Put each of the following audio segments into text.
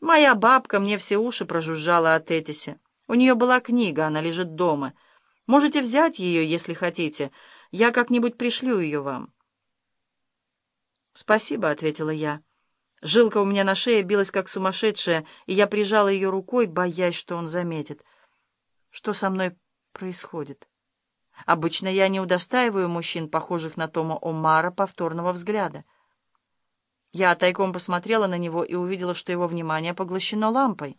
Моя бабка мне все уши прожужжала от Этиси. У нее была книга, она лежит дома. Можете взять ее, если хотите. Я как-нибудь пришлю ее вам». «Спасибо», — ответила я. Жилка у меня на шее билась как сумасшедшая, и я прижала ее рукой, боясь, что он заметит. Что со мной происходит? Обычно я не удостаиваю мужчин, похожих на Тома Омара, повторного взгляда. Я тайком посмотрела на него и увидела, что его внимание поглощено лампой.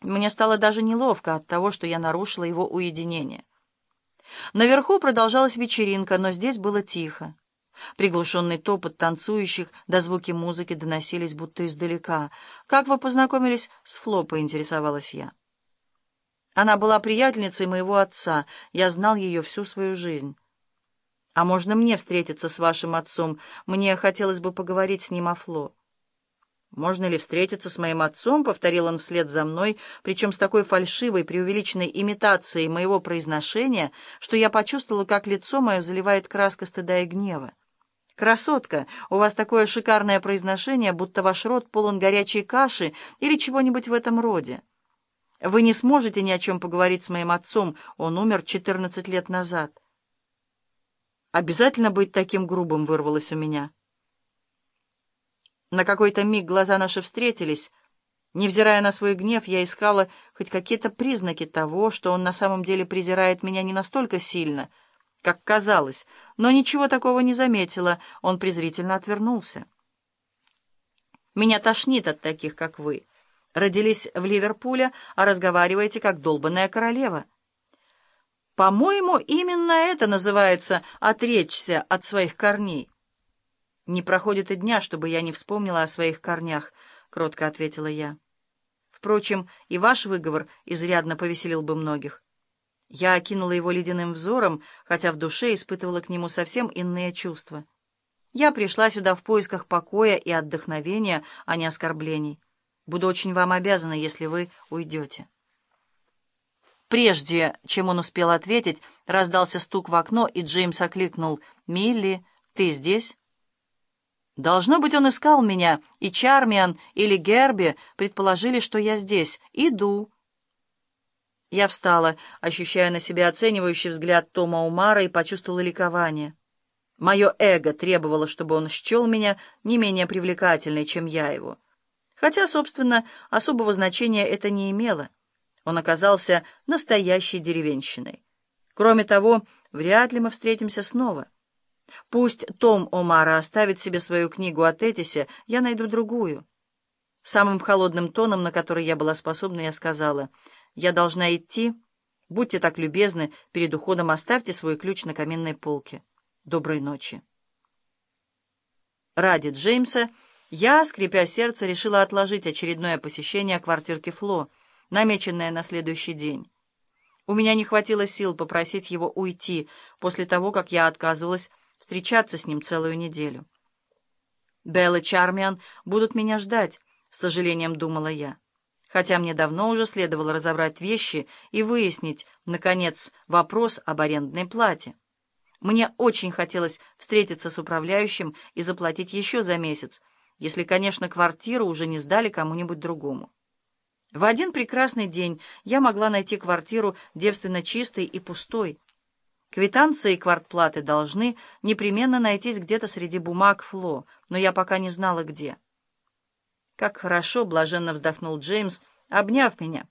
Мне стало даже неловко от того, что я нарушила его уединение. Наверху продолжалась вечеринка, но здесь было тихо. Приглушенный топот танцующих до звуки музыки доносились будто издалека. «Как вы познакомились с Фло?» — поинтересовалась я. Она была приятельницей моего отца. Я знал ее всю свою жизнь. «А можно мне встретиться с вашим отцом? Мне хотелось бы поговорить с ним о Фло». «Можно ли встретиться с моим отцом?» — повторил он вслед за мной, причем с такой фальшивой, преувеличенной имитацией моего произношения, что я почувствовала, как лицо мое заливает краска стыда и гнева. «Красотка, у вас такое шикарное произношение, будто ваш рот полон горячей каши или чего-нибудь в этом роде. Вы не сможете ни о чем поговорить с моим отцом, он умер 14 лет назад». «Обязательно быть таким грубым» вырвалось у меня. На какой-то миг глаза наши встретились. Невзирая на свой гнев, я искала хоть какие-то признаки того, что он на самом деле презирает меня не настолько сильно — как казалось, но ничего такого не заметила, он презрительно отвернулся. «Меня тошнит от таких, как вы. Родились в Ливерпуле, а разговариваете, как долбанная королева». «По-моему, именно это называется «отречься от своих корней». «Не проходит и дня, чтобы я не вспомнила о своих корнях», — кротко ответила я. «Впрочем, и ваш выговор изрядно повеселил бы многих». Я окинула его ледяным взором, хотя в душе испытывала к нему совсем иные чувства. Я пришла сюда в поисках покоя и отдохновения, а не оскорблений. Буду очень вам обязана, если вы уйдете. Прежде, чем он успел ответить, раздался стук в окно, и Джеймс окликнул «Милли, ты здесь?» Должно быть, он искал меня, и Чармиан или Герби предположили, что я здесь. Иду. Я встала, ощущая на себе оценивающий взгляд Тома Умара и почувствовала ликование. Мое эго требовало, чтобы он счел меня не менее привлекательной, чем я его. Хотя, собственно, особого значения это не имело. Он оказался настоящей деревенщиной. Кроме того, вряд ли мы встретимся снова. Пусть Том Омара оставит себе свою книгу о Тетисе, я найду другую. Самым холодным тоном, на который я была способна, я сказала — я должна идти. Будьте так любезны, перед уходом оставьте свой ключ на каменной полке. Доброй ночи. Ради Джеймса я, скрипя сердце, решила отложить очередное посещение квартирки Фло, намеченное на следующий день. У меня не хватило сил попросить его уйти после того, как я отказывалась встречаться с ним целую неделю. Белла и Чармиан будут меня ждать, с сожалением думала я хотя мне давно уже следовало разобрать вещи и выяснить, наконец, вопрос об арендной плате. Мне очень хотелось встретиться с управляющим и заплатить еще за месяц, если, конечно, квартиру уже не сдали кому-нибудь другому. В один прекрасный день я могла найти квартиру девственно чистой и пустой. Квитанции и квартплаты должны непременно найтись где-то среди бумаг Фло, но я пока не знала, где. «Как хорошо!» — блаженно вздохнул Джеймс, обняв меня,